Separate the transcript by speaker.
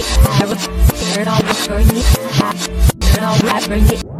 Speaker 1: it. Turn on turn it. Turn on